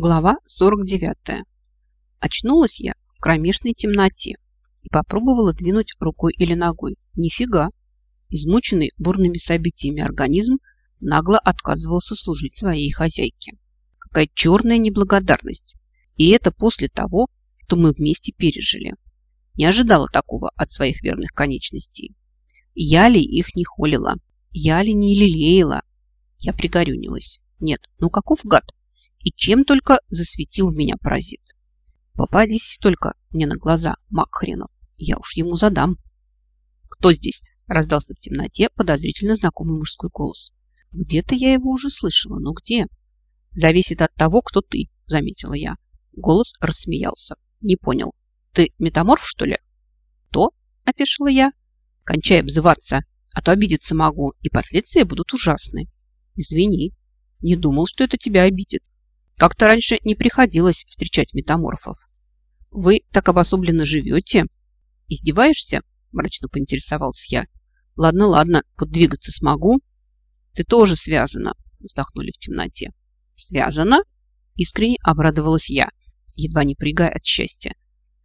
Глава 49. Очнулась я в кромешной темноте и попробовала двинуть рукой или ногой. Нифига! Измученный бурными событиями организм нагло отказывался служить своей хозяйке. Какая черная неблагодарность! И это после того, что мы вместе пережили. Не ожидала такого от своих верных конечностей. Я ли их не холила? Я ли не лелеяла? Я пригорюнилась. Нет, ну каков гад? И чем только засветил в меня паразит. Попадись только мне на глаза, маг. Я уж ему задам. Кто здесь? Раздался в темноте подозрительно знакомый мужской голос. Где-то я его уже слышала, но где? Зависит от того, кто ты, заметила я. Голос рассмеялся. Не понял. Ты метаморф, что ли? То? Опешила я. Кончай обзываться, а то обидеться могу, и последствия будут ужасны. Извини, не думал, что это тебя обидит. Как-то раньше не приходилось встречать метаморфов. Вы так обособленно живете? Издеваешься? Мрачно поинтересовался я. Ладно, ладно, подвигаться смогу. Ты тоже связана, вздохнули в темноте. Связана? Искренне обрадовалась я, едва не прыгая от счастья.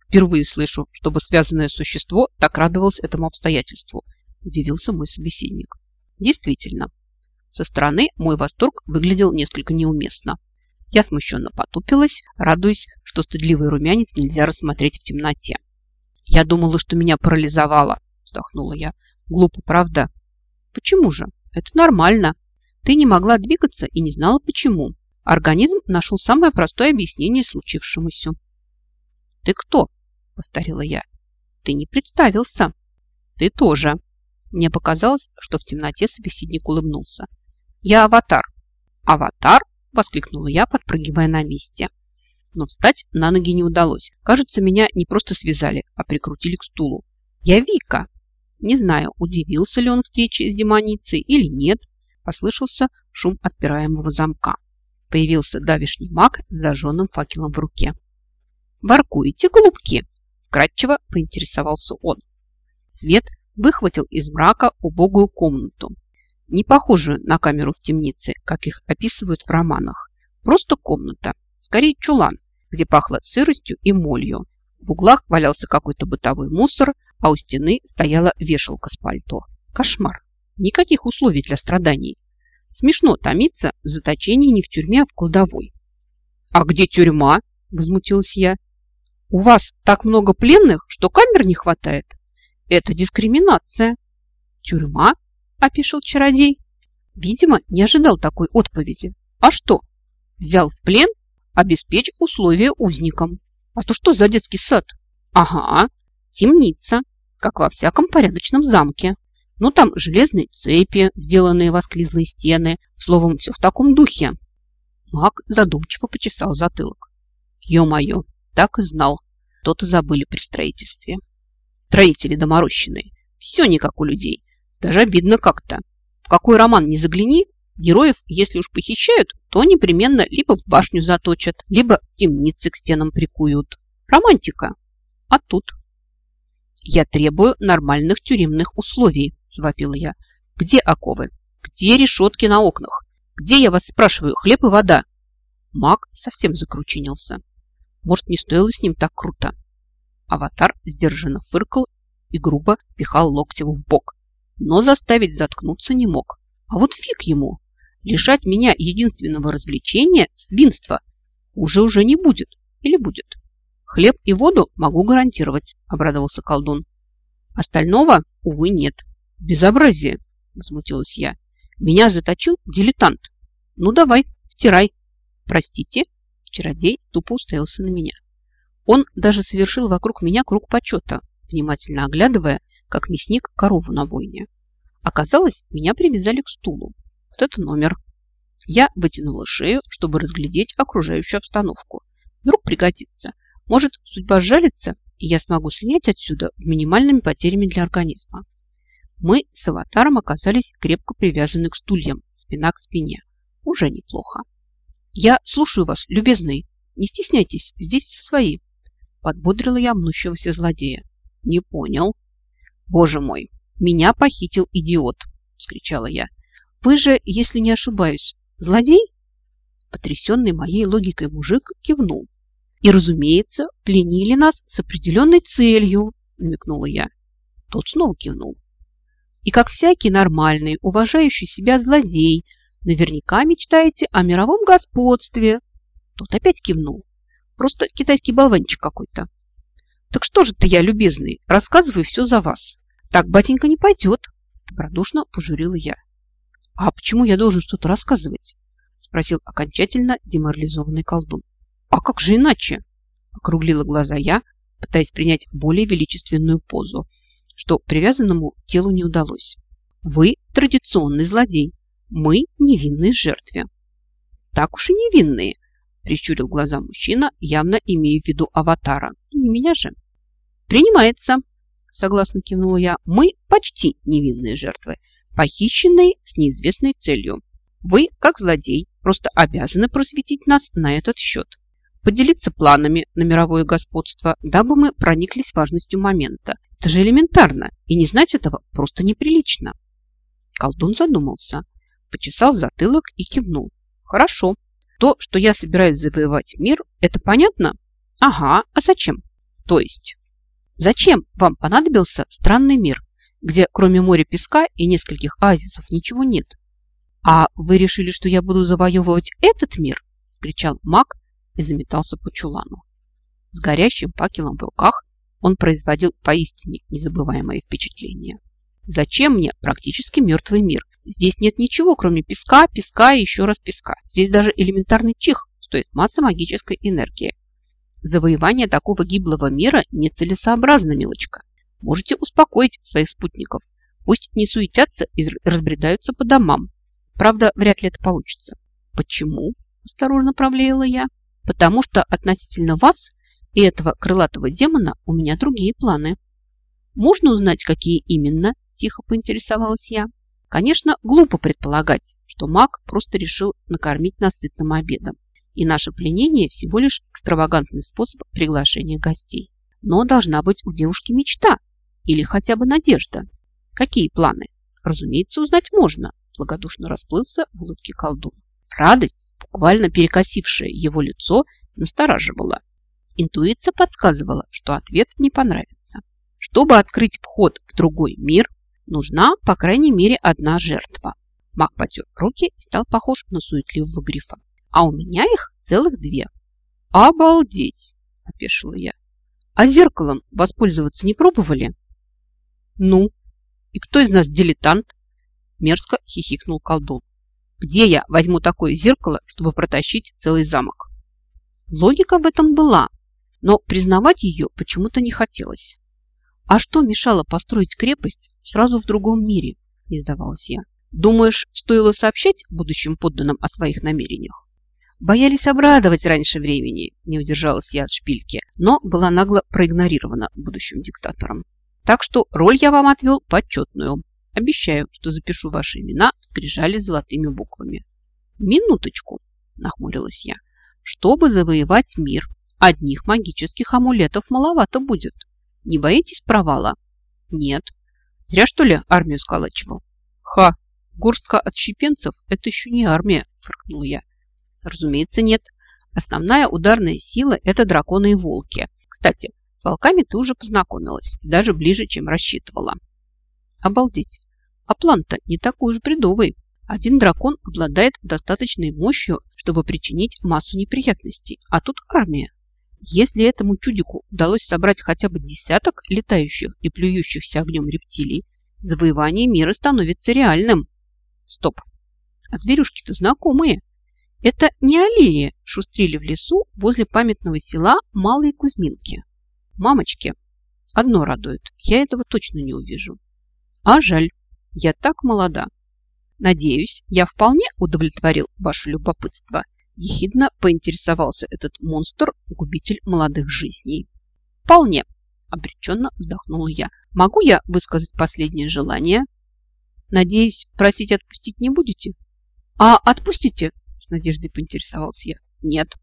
Впервые слышу, чтобы связанное существо так радовалось этому обстоятельству, удивился мой собеседник. Действительно, со стороны мой восторг выглядел несколько неуместно. Я смущенно потупилась, радуясь, что стыдливый румянец нельзя рассмотреть в темноте. «Я думала, что меня парализовало», – вздохнула я. «Глупо, правда?» «Почему же? Это нормально. Ты не могла двигаться и не знала, почему. Организм нашел самое простое объяснение случившемуся». «Ты кто?» – повторила я. «Ты не представился». «Ты тоже». Мне показалось, что в темноте собеседник улыбнулся. «Я аватар». «Аватар?» – воскликнула я, подпрыгивая на месте. Но встать на ноги не удалось. Кажется, меня не просто связали, а прикрутили к стулу. «Я Вика!» Не знаю, удивился ли он встрече с демоницей или нет. Послышался шум отпираемого замка. Появился давишний маг с зажженным факелом в руке. «Воркуете, голубки?» Кратчево поинтересовался он. Свет выхватил из мрака убогую комнату, не похожую на камеру в темнице, как их описывают в романах. Просто комната, скорее чулан, где пахло сыростью и молью. В углах валялся какой-то бытовой мусор, а у стены стояла вешалка с пальто. Кошмар. Никаких условий для страданий. Смешно томиться в заточении не в тюрьме, а в кладовой. «А где тюрьма?» – возмутилась я. «У вас так много пленных, что камер не хватает. Это дискриминация». «Тюрьма?» Опишил чародей. Видимо, не ожидал такой отповеди. А что? Взял в плен, обеспечь условия узникам. А то что за детский сад? Ага, темница, как во всяком порядочном замке. Ну, там железные цепи, сделанные в осклизлые стены. Словом, все в таком духе. Маг задумчиво почесал затылок. Ё-моё, так и знал. То-то забыли при строительстве. Строители доморощенные. Все не как у людей. Даже обидно как-то. В какой роман не загляни, героев, если уж похищают, то непременно либо в башню заточат, либо в темницы к стенам прикуют. Романтика. А тут? Я требую нормальных тюремных условий, завопила я. Где оковы? Где решетки на окнах? Где, я вас спрашиваю, хлеб и вода? Маг совсем закручинился. Может, не стоило с ним так круто? Аватар сдержанно фыркал и грубо пихал локтем в бок но заставить заткнуться не мог. А вот фиг ему. Лишать меня единственного развлечения – свинства – уже-уже не будет. Или будет? Хлеб и воду могу гарантировать, обрадовался колдун. Остального, увы, нет. Безобразие, возмутилась я. Меня заточил дилетант. Ну, давай, втирай. Простите, чародей тупо уставился на меня. Он даже совершил вокруг меня круг почета, внимательно оглядывая как мясник корову на бойне. Оказалось, меня привязали к стулу. Вот это номер. Я вытянула шею, чтобы разглядеть окружающую обстановку. Вдруг пригодится. Может, судьба сжалится, и я смогу слинять отсюда с минимальными потерями для организма. Мы с аватаром оказались крепко привязаны к стульям, спина к спине. Уже неплохо. Я слушаю вас, любезный. Не стесняйтесь, здесь свои. Подбодрила я мнущегося злодея. Не понял. «Боже мой, меня похитил идиот!» – вскричала я. «Вы же, если не ошибаюсь, злодей?» Потрясенный моей логикой мужик кивнул. И, разумеется, пленили нас с определенной целью, намекнула я. Тот снова кивнул. И как всякий нормальный, уважающий себя злодей, наверняка мечтаете о мировом господстве. Тот опять кивнул. Просто китайский болванчик какой-то. Так что же ты я, любезный, рассказываю все за вас. Так, батенька, не пойдет. Добродушно пожурила я. А почему я должен что-то рассказывать? Спросил окончательно деморализованный колдун. А как же иначе? Округлила глаза я, пытаясь принять более величественную позу, что привязанному телу не удалось. Вы традиционный злодей, мы невинные жертве. Так уж и невинные, прищурил глаза мужчина, явно имея в виду аватара. Не меня же. Принимается, согласно кивнула я. Мы почти невинные жертвы, похищенные с неизвестной целью. Вы, как злодей, просто обязаны просветить нас на этот счет поделиться планами на мировое господство, дабы мы прониклись важностью момента. Это же элементарно, и не знать этого просто неприлично. Колдун задумался, почесал затылок и кивнул. Хорошо. То, что я собираюсь завоевать мир, это понятно? Ага, а зачем? То есть, зачем вам понадобился странный мир, где кроме моря песка и нескольких оазисов ничего нет? А вы решили, что я буду завоевывать этот мир? Скричал маг, и заметался по чулану. С горящим факелом в руках он производил поистине незабываемое впечатление. Зачем мне практически мертвый мир? Здесь нет ничего, кроме песка, песка и еще раз песка. Здесь даже элементарный чих стоит масса магической энергии. Завоевание такого гиблого мира нецелесообразно, милочка. Можете успокоить своих спутников. Пусть не суетятся и разбредаются по домам. Правда, вряд ли это получится. Почему? Осторожно проблеяла я потому что относительно вас и этого крылатого демона у меня другие планы. Можно узнать, какие именно? Тихо поинтересовалась я. Конечно, глупо предполагать, что маг просто решил накормить нас сытным обедом. И наше пленение всего лишь экстравагантный способ приглашения гостей. Но должна быть у девушки мечта или хотя бы надежда. Какие планы? Разумеется, узнать можно, благодушно расплылся в улыбке колдун. Радость буквально перекосившее его лицо, настораживало. Интуиция подсказывала, что ответ не понравится. Чтобы открыть вход в другой мир, нужна, по крайней мере, одна жертва. Маг потер руки и стал похож на суетливого грифа. А у меня их целых две. «Обалдеть!» – опешила я. «А зеркалом воспользоваться не пробовали?» «Ну, и кто из нас дилетант?» Мерзко хихикнул колдун. Где я возьму такое зеркало, чтобы протащить целый замок? Логика в этом была, но признавать ее почему-то не хотелось. А что мешало построить крепость сразу в другом мире, не сдавалась я. Думаешь, стоило сообщать будущим подданным о своих намерениях? Боялись обрадовать раньше времени, не удержалась я от шпильки, но была нагло проигнорирована будущим диктатором. Так что роль я вам отвел почетную. Обещаю, что запишу ваши имена в скрижале золотыми буквами. Минуточку, нахмурилась я. Чтобы завоевать мир, одних магических амулетов маловато будет. Не боитесь провала? Нет. Зря, что ли, армию сколачивал? Ха, горстка отщепенцев – это еще не армия, фыркнул я. Разумеется, нет. Основная ударная сила – это драконы и волки. Кстати, с волками ты уже познакомилась, даже ближе, чем рассчитывала. Обалдеть. А план-то не такой уж бредовый. Один дракон обладает достаточной мощью, чтобы причинить массу неприятностей, а тут армия. Если этому чудику удалось собрать хотя бы десяток летающих и плюющихся огнем рептилий, завоевание мира становится реальным. Стоп. А зверюшки-то знакомые. Это не аллеи шустрили в лесу возле памятного села Малые Кузьминки. Мамочки, одно радует, я этого точно не увижу. А жаль. Я так молода. Надеюсь, я вполне удовлетворил ваше любопытство. Ехидно поинтересовался этот монстр-губитель молодых жизней. Вполне, обреченно вздохнула я. Могу я высказать последнее желание? Надеюсь, просить отпустить не будете? А отпустите? С надеждой поинтересовался я. Нет.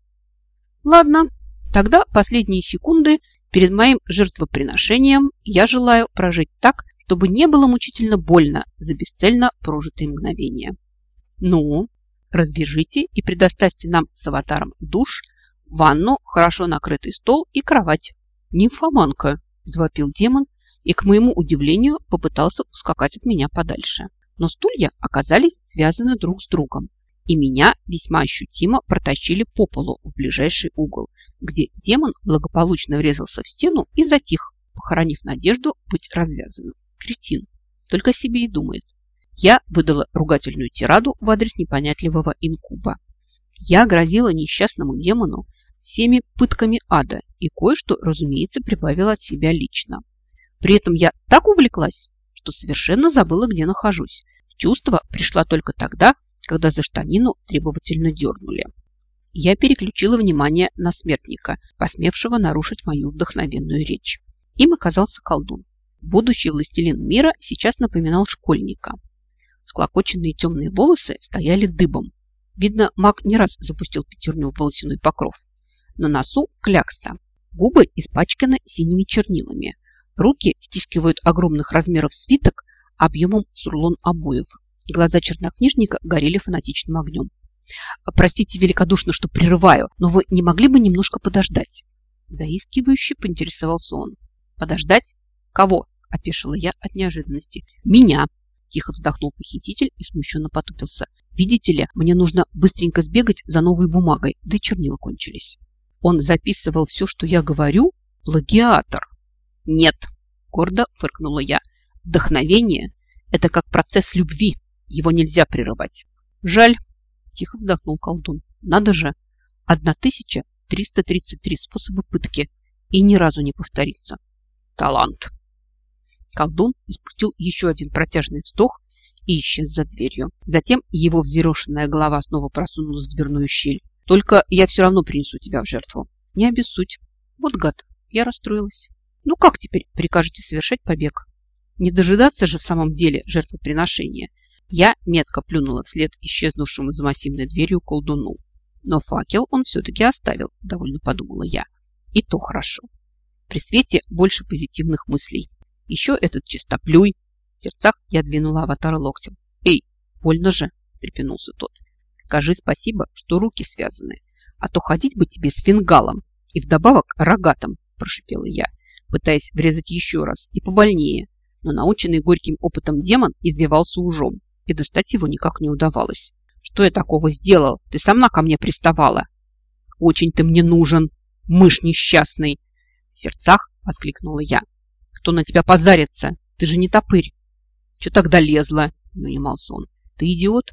Ладно, тогда последние секунды перед моим жертвоприношением я желаю прожить так, чтобы не было мучительно больно за бесцельно прожитые мгновения. Ну, развяжите и предоставьте нам с аватаром душ, ванну, хорошо накрытый стол и кровать. Нимфоманка, завопил демон и, к моему удивлению, попытался ускакать от меня подальше. Но стулья оказались связаны друг с другом, и меня весьма ощутимо протащили по полу в ближайший угол, где демон благополучно врезался в стену и затих, похоронив надежду быть развязанным. Кретин. Только себе и думает. Я выдала ругательную тираду в адрес непонятливого инкуба. Я грозила несчастному демону всеми пытками ада и кое-что, разумеется, прибавила от себя лично. При этом я так увлеклась, что совершенно забыла, где нахожусь. Чувство пришло только тогда, когда за штанину требовательно дернули. Я переключила внимание на смертника, посмевшего нарушить мою вдохновенную речь. Им оказался колдун. Будущий властелин мира сейчас напоминал школьника. Склокоченные темные волосы стояли дыбом. Видно, маг не раз запустил пятерню в волосяной покров. На носу клякса. Губы испачканы синими чернилами. Руки стискивают огромных размеров свиток объемом с рулон обоев. Глаза чернокнижника горели фанатичным огнем. «Простите великодушно, что прерываю, но вы не могли бы немножко подождать?» Заискивающе поинтересовался он. «Подождать? Кого?» – опешила я от неожиданности. «Меня!» – тихо вздохнул похититель и смущенно потупился. «Видите ли, мне нужно быстренько сбегать за новой бумагой, да и чернила кончились». Он записывал все, что я говорю? Плагиатор. Нет, гордо фыркнула я. Вдохновение – это как процесс любви. Его нельзя прерывать. Жаль, тихо вздохнул колдун. Надо же, 1333 способа пытки и ни разу не повторится. Талант. Колдун испустил еще один протяжный вздох и исчез за дверью. Затем его взъерошенная голова снова просунулась в дверную щель. Только я все равно принесу тебя в жертву. Не обессудь. Вот гад, я расстроилась. Ну как теперь прикажете совершать побег? Не дожидаться же в самом деле жертвоприношения. Я метко плюнула вслед исчезнувшему за массивной дверью колдуну. Но факел он все-таки оставил, довольно подумала я. И то хорошо. При свете больше позитивных мыслей. Еще этот чистоплюй. В сердцах я двинула аватара локтем. Эй, больно же, встрепенулся тот. Скажи спасибо, что руки связаны, а то ходить бы тебе с фингалом и вдобавок рогатым, прошипела я, пытаясь врезать еще раз и побольнее, но наученный горьким опытом демон извивался ужом, и достать его никак не удавалось. Что я такого сделал? Ты сама ко мне приставала. Очень ты мне нужен, мышь несчастный. В сердцах воскликнула я. Кто на тебя позарится? Ты же не топырь. Че тогда лезла? Не он. Ты идиот?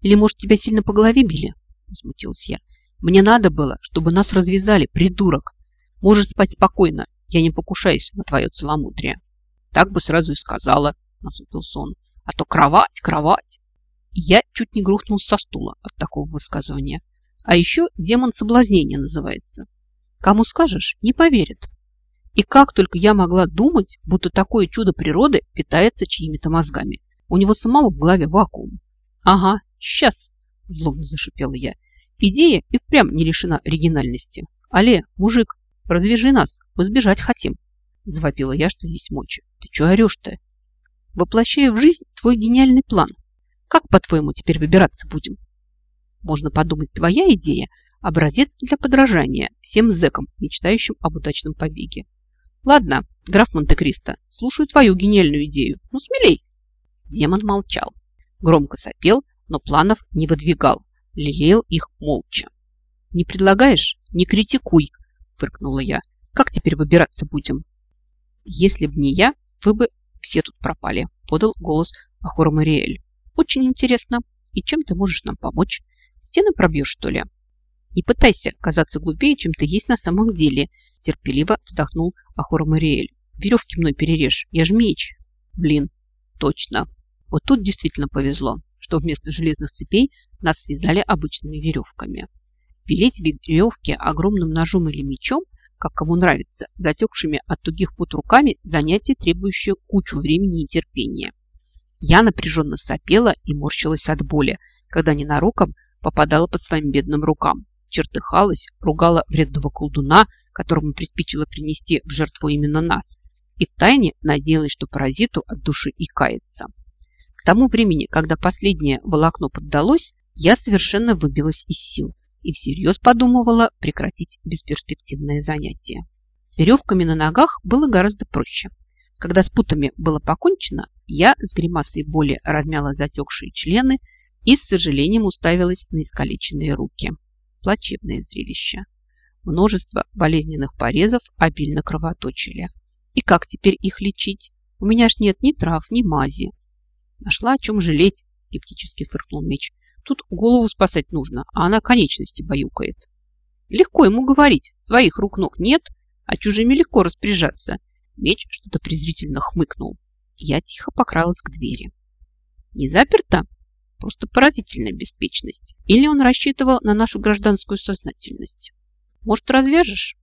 Или, может, тебя сильно по голове били?» Возмутилась я. «Мне надо было, чтобы нас развязали, придурок. Можешь спать спокойно, я не покушаюсь на твое целомудрие». «Так бы сразу и сказала», насупился он. «А то кровать, кровать!» Я чуть не грохнул со стула от такого высказывания. А еще демон соблазнения называется. Кому скажешь, не поверит. И как только я могла думать, будто такое чудо природы питается чьими-то мозгами. У него самого в голове вакуум. Ага, «Сейчас!» – злобно зашипела я. «Идея и впрямь не лишена оригинальности. Але, мужик, развяжи нас, мы сбежать хотим!» Завопила я, что есть мочи. «Ты что орешь-то?» «Воплощаю в жизнь твой гениальный план. Как, по-твоему, теперь выбираться будем?» «Можно подумать, твоя идея – образец для подражания всем зэкам, мечтающим об удачном побеге. Ладно, граф Монте-Кристо, слушаю твою гениальную идею. Ну, смелей!» Демон молчал, громко сопел но планов не выдвигал, лелеял их молча. «Не предлагаешь? Не критикуй!» – фыркнула я. «Как теперь выбираться будем?» «Если б не я, вы бы все тут пропали», – подал голос Ахура Мариэль. «Очень интересно. И чем ты можешь нам помочь? Стены пробьешь, что ли?» «Не пытайся казаться глупее, чем ты есть на самом деле», – терпеливо вздохнул Ахура Мариэль. «Веревки мной перережь, я ж меч». «Блин, точно. Вот тут действительно повезло что вместо железных цепей нас связали обычными веревками. Пилить веревки огромным ножом или мечом, как кому нравится, затекшими от тугих пут руками, занятие, требующее кучу времени и терпения. Я напряженно сопела и морщилась от боли, когда ненароком попадала под своим бедным рукам. Чертыхалась, ругала вредного колдуна, которому приспичило принести в жертву именно нас, и втайне надеялась, что паразиту от души и кается. К тому времени, когда последнее волокно поддалось, я совершенно выбилась из сил и всерьез подумывала прекратить бесперспективное занятие. С веревками на ногах было гораздо проще. Когда с путами было покончено, я с гримасой боли размяла затекшие члены и с сожалением уставилась на искалеченные руки. Плачевное зрелище. Множество болезненных порезов обильно кровоточили. И как теперь их лечить? У меня ж нет ни трав, ни мази. Нашла о чем жалеть, скептически фыркнул меч. Тут голову спасать нужно, а она конечности баюкает. Легко ему говорить, своих рук-ног нет, а чужими легко распоряжаться. Меч что-то презрительно хмыкнул. Я тихо покралась к двери. Не заперто? Просто поразительная беспечность. Или он рассчитывал на нашу гражданскую сознательность? Может, развяжешь?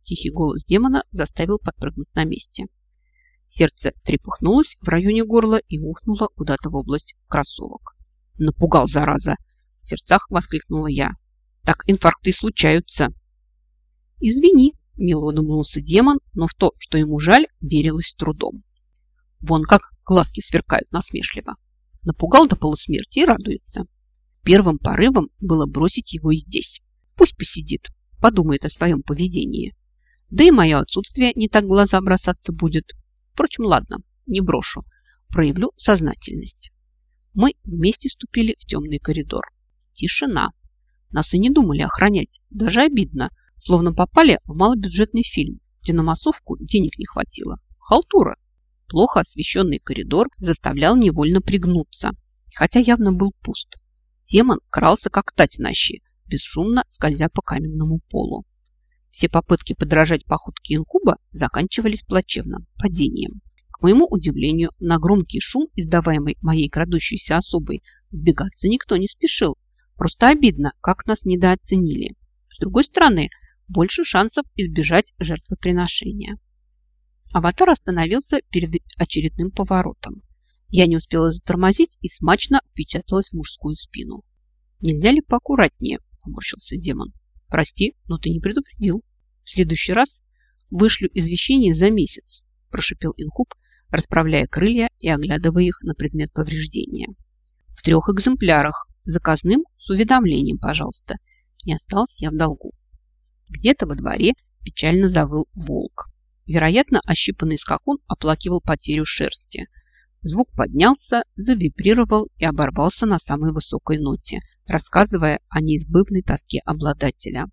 Тихий голос демона заставил подпрыгнуть на месте. Сердце трепыхнулось в районе горла и ухнуло куда-то в область кроссовок. Напугал, зараза! В сердцах воскликнула я. Так инфаркты случаются. Извини, мило улыбнулся демон, но в то, что ему жаль, верилось трудом. Вон как глазки сверкают насмешливо. Напугал до полусмерти и радуется. Первым порывом было бросить его и здесь. Пусть посидит, подумает о своем поведении. Да и мое отсутствие не так глаза бросаться будет. Впрочем, ладно, не брошу. Проявлю сознательность. Мы вместе ступили в темный коридор. Тишина. Нас и не думали охранять. Даже обидно. Словно попали в малобюджетный фильм, где на массовку денег не хватило. Халтура. Плохо освещенный коридор заставлял невольно пригнуться, хотя явно был пуст. Демон крался, как тать на щи, бесшумно скользя по каменному полу. Все попытки подражать походке инкуба заканчивались плачевным падением. К моему удивлению, на громкий шум, издаваемый моей крадущейся особой, сбегаться никто не спешил. Просто обидно, как нас недооценили. С другой стороны, больше шансов избежать жертвоприношения. Аватар остановился перед очередным поворотом. Я не успела затормозить и смачно впечаталась в мужскую спину. «Нельзя ли поаккуратнее?» – поморщился демон. «Прости, но ты не предупредил. В следующий раз вышлю извещение за месяц», – прошипел инкуб, расправляя крылья и оглядывая их на предмет повреждения. «В трех экземплярах, заказным с уведомлением, пожалуйста. Не остался я в долгу». Где-то во дворе печально завыл волк. Вероятно, ощипанный скакун оплакивал потерю шерсти. Звук поднялся, завибрировал и оборвался на самой высокой ноте, рассказывая о неизбывной тоске обладателя.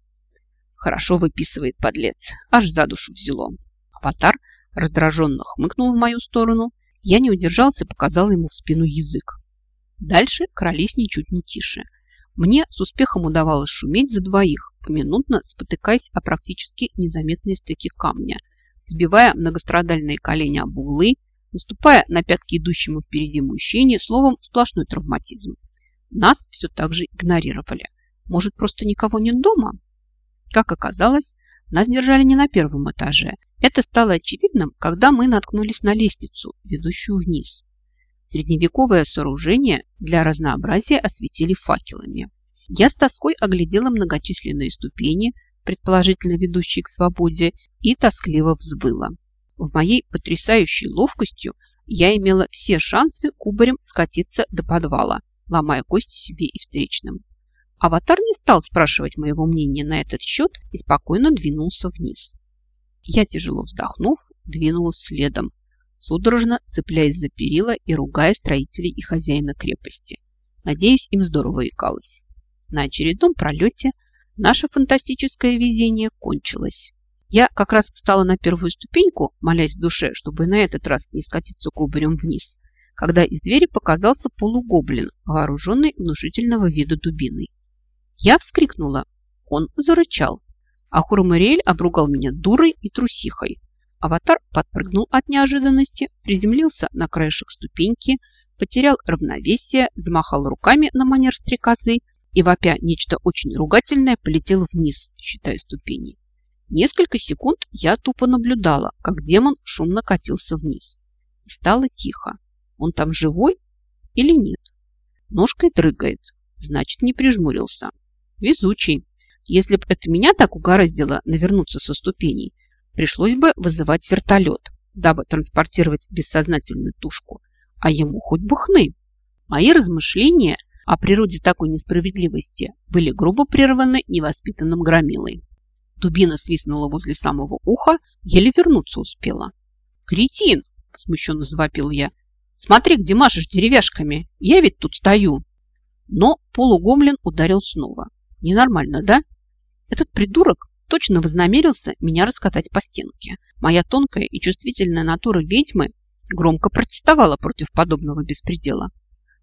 Хорошо выписывает подлец, аж за душу взяло. Аватар раздраженно хмыкнул в мою сторону. Я не удержался и показал ему в спину язык. Дальше крались ничуть не тише. Мне с успехом удавалось шуметь за двоих, поминутно спотыкаясь о практически незаметные стыки камня, сбивая многострадальные колени об углы, наступая на пятки идущему впереди мужчине, словом, сплошной травматизм. Нас все так же игнорировали. Может, просто никого нет дома? Как оказалось, нас держали не на первом этаже. Это стало очевидным, когда мы наткнулись на лестницу, ведущую вниз. Средневековое сооружение для разнообразия осветили факелами. Я с тоской оглядела многочисленные ступени, предположительно ведущие к свободе, и тоскливо взвыла. В моей потрясающей ловкостью я имела все шансы кубарем скатиться до подвала, ломая кости себе и встречным. Аватар не стал спрашивать моего мнения на этот счет и спокойно двинулся вниз. Я, тяжело вздохнув, двинулась следом, судорожно цепляясь за перила и ругая строителей и хозяина крепости. Надеюсь, им здорово икалось. На очередном пролете наше фантастическое везение кончилось. Я как раз встала на первую ступеньку, молясь в душе, чтобы на этот раз не скатиться кубарем вниз, когда из двери показался полугоблин, вооруженный внушительного вида дубиной. Я вскрикнула. Он зарычал. А Хурамариэль обругал меня дурой и трусихой, Аватар подпрыгнул от неожиданности, приземлился на краешек ступеньки, потерял равновесие, замахал руками на манер стрекозы и, вопя нечто очень ругательное, полетел вниз, считая ступени. Несколько секунд я тупо наблюдала, как демон шумно катился вниз. И стало тихо. Он там живой или нет? Ножкой дрыгает, значит, не прижмурился. Везучий. Если бы это меня так угораздило навернуться со ступеней, пришлось бы вызывать вертолет, дабы транспортировать бессознательную тушку, а ему хоть бы хны. Мои размышления о природе такой несправедливости были грубо прерваны невоспитанным громилой. Дубина свистнула возле самого уха, еле вернуться успела. «Кретин!» – смущенно завопил я. «Смотри, где машешь деревяшками! Я ведь тут стою!» Но полугомлин ударил снова. Ненормально, да? Этот придурок точно вознамерился меня раскатать по стенке. Моя тонкая и чувствительная натура ведьмы громко протестовала против подобного беспредела.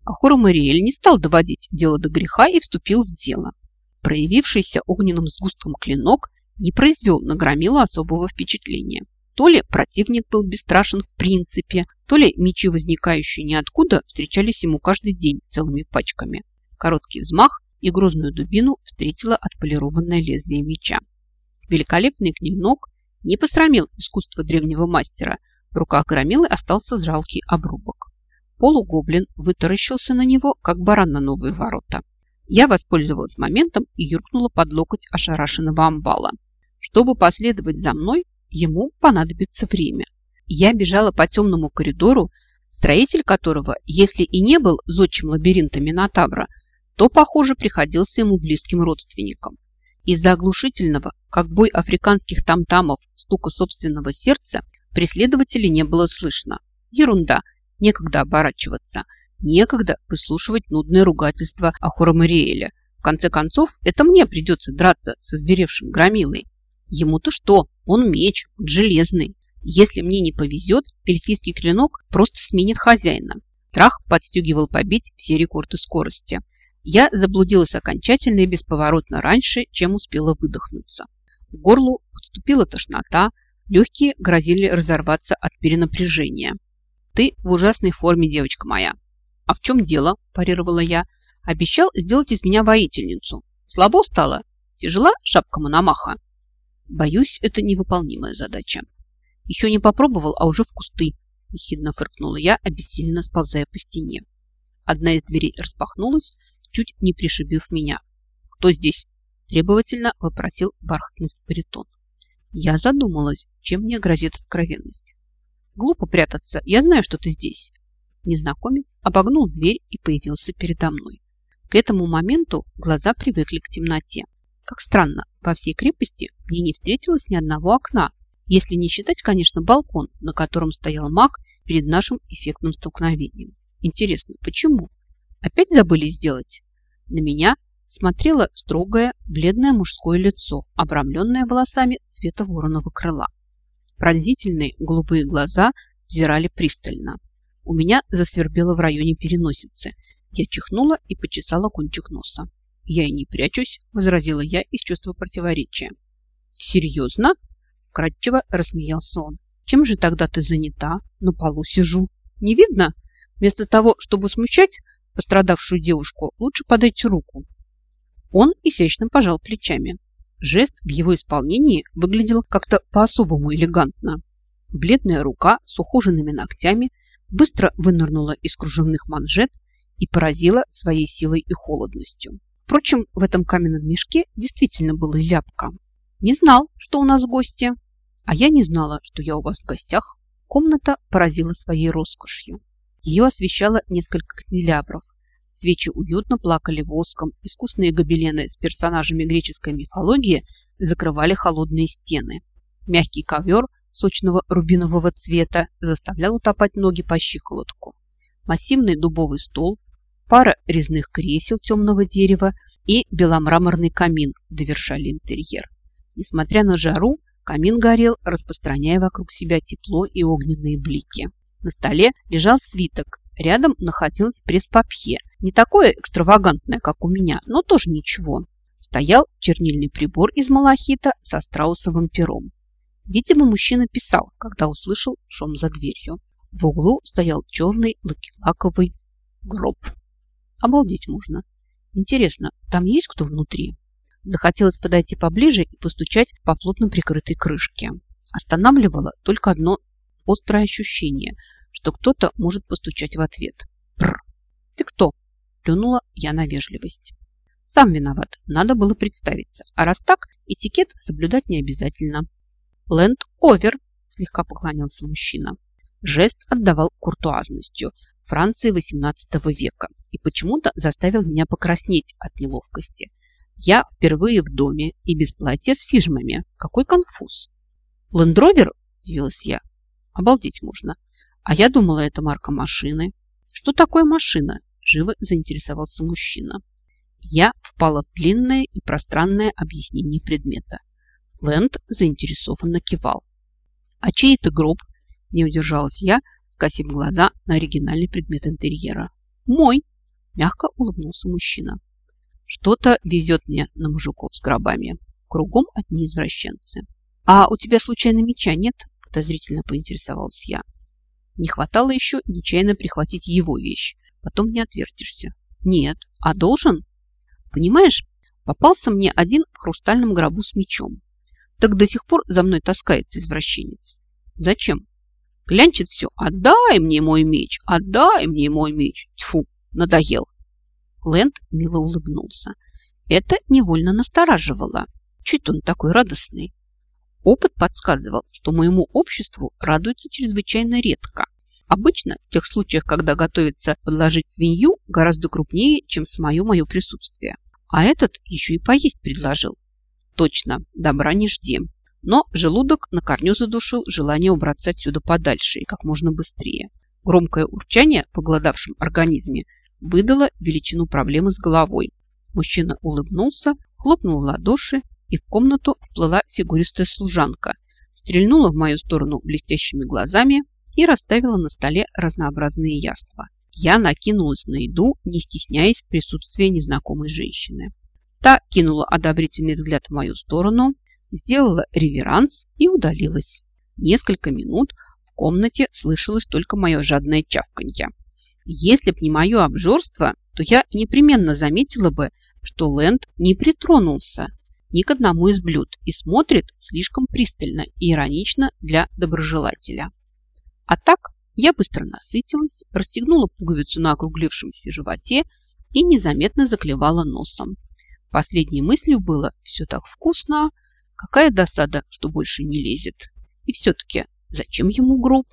Ахура Мариэль не стал доводить дело до греха и вступил в дело. Проявившийся огненным сгустком клинок не произвел на Громила особого впечатления. То ли противник был бесстрашен в принципе, то ли мечи, возникающие ниоткуда, встречались ему каждый день целыми пачками. Короткий взмах, и грозную дубину встретила отполированное лезвие меча. Великолепный клинок не посрамил искусство древнего мастера. В руках громилы остался жалкий обрубок. Полугоблин вытаращился на него, как баран на новые ворота. Я воспользовалась моментом и юркнула под локоть ошарашенного амбала. Чтобы последовать за мной, ему понадобится время. Я бежала по темному коридору, строитель которого, если и не был зодчим лабиринта Минотавра, то, похоже, приходился ему близким родственником. Из-за оглушительного, как бой африканских там-тамов, стука собственного сердца, преследователей не было слышно. Ерунда, некогда оборачиваться, некогда выслушивать нудное ругательство Ахура Мариэля. В конце концов, это мне придется драться со зверевшим громилой. Ему-то что? Он меч, он железный. Если мне не повезет, эльфийский клинок просто сменит хозяина. Трах подстегивал побить все рекорды скорости. Я заблудилась окончательно и бесповоротно раньше, чем успела выдохнуться. В горлу подступила тошнота, легкие грозили разорваться от перенапряжения. «Ты в ужасной форме, девочка моя». «А в чем дело?» – парировала я. «Обещал сделать из меня воительницу. Слабо стало? Тяжела шапка Мономаха?» «Боюсь, это невыполнимая задача». «Еще не попробовал, а уже в кусты», – ехидно фыркнула я, обессиленно сползая по стене. Одна из дверей распахнулась, чуть не пришибив меня. «Кто здесь?» – требовательно вопросил бархатный баритон. Я задумалась, чем мне грозит откровенность. «Глупо прятаться, я знаю, что ты здесь». Незнакомец обогнул дверь и появился передо мной. К этому моменту глаза привыкли к темноте. Как странно, во всей крепости мне не встретилось ни одного окна, если не считать, конечно, балкон, на котором стоял маг перед нашим эффектным столкновением. Интересно, почему? Опять забыли сделать? На меня смотрело строгое, бледное мужское лицо, обрамленное волосами цвета вороного крыла. Пронзительные голубые глаза взирали пристально. У меня засвербело в районе переносицы. Я чихнула и почесала кончик носа. «Я и не прячусь», – возразила я из чувства противоречия. «Серьезно?» – кратчево рассмеялся он. «Чем же тогда ты занята? На полу сижу. Не видно? Вместо того, чтобы смущать, пострадавшую девушку, лучше подайте руку. Он изящно пожал плечами. Жест в его исполнении выглядел как-то по-особому элегантно. Бледная рука с ухоженными ногтями быстро вынырнула из кружевных манжет и поразила своей силой и холодностью. Впрочем, в этом каменном мешке действительно было зябко. Не знал, что у нас гости, а я не знала, что я у вас в гостях. Комната поразила своей роскошью. Ее освещало несколько канделябров. Свечи уютно плакали воском, искусные гобелены с персонажами греческой мифологии закрывали холодные стены. Мягкий ковер сочного рубинового цвета заставлял утопать ноги по щиколотку. Массивный дубовый стол, пара резных кресел темного дерева и беломраморный камин довершали интерьер. Несмотря на жару, камин горел, распространяя вокруг себя тепло и огненные блики. На столе лежал свиток. Рядом находилось пресс-папье. Не такое экстравагантное, как у меня, но тоже ничего. Стоял чернильный прибор из малахита со страусовым пером. Видимо, мужчина писал, когда услышал шум за дверью. В углу стоял черный лаковый гроб. Обалдеть можно. Интересно, там есть кто внутри? Захотелось подойти поближе и постучать по плотно прикрытой крышке. Останавливало только одно острое ощущение, что кто-то может постучать в ответ. Прр. «Ты кто?» – плюнула я на вежливость. «Сам виноват. Надо было представиться. А раз так, этикет соблюдать не обязательно». «Ленд-овер», – слегка поклонился мужчина. Жест отдавал куртуазностью Франции XVIII века. и почему-то заставил меня покраснеть от неловкости. Я впервые в доме и без платья с фижмами. Какой конфуз. Лендровер? Удивилась я. Обалдеть можно. А я думала, это марка машины. Что такое машина? Живо заинтересовался мужчина. Я впала в длинное и пространное объяснение предмета. Лэнд заинтересованно кивал. «А чей это гроб?» – не удержалась я, скосив глаза на оригинальный предмет интерьера. «Мой!» – мягко улыбнулся мужчина. «Что-то везет мне на мужиков с гробами. Кругом одни извращенцы». «А у тебя случайно меча нет?» – подозрительно поинтересовалась я. Не хватало еще нечаянно прихватить его вещь. Потом не отвертишься. «Нет. А должен?» Понимаешь, попался мне один в хрустальном гробу с мечом. Так до сих пор за мной таскается извращенец. Зачем? Клянчит все. Отдай мне мой меч, отдай мне мой меч. Тьфу, надоел. Лэнд мило улыбнулся. Это невольно настораживало. Чуть он такой радостный. Опыт подсказывал, что моему обществу радуются чрезвычайно редко. Обычно в тех случаях, когда готовится подложить свинью, гораздо крупнее, чем с мое мое присутствие. А этот еще и поесть предложил. Точно, добра не жди. Но желудок на корню задушил желание убраться отсюда подальше и как можно быстрее. Громкое урчание в поголодавшем организме выдало величину проблемы с головой. Мужчина улыбнулся, хлопнул в ладоши, и в комнату вплыла фигуристая служанка, стрельнула в мою сторону блестящими глазами и расставила на столе разнообразные яства. Я накинулась на еду, не стесняясь присутствия незнакомой женщины. Та кинула одобрительный взгляд в мою сторону, сделала реверанс и удалилась. Несколько минут в комнате слышалось только мое жадное чавканье. Если б не мое обжорство, то я непременно заметила бы, что Лэнд не притронулся ни к одному из блюд и смотрит слишком пристально и иронично для доброжелателя. А так я быстро насытилась, расстегнула пуговицу на округлившемся животе и незаметно заклевала носом. Последней мыслью было «все так вкусно», какая досада, что больше не лезет. И все-таки зачем ему гроб?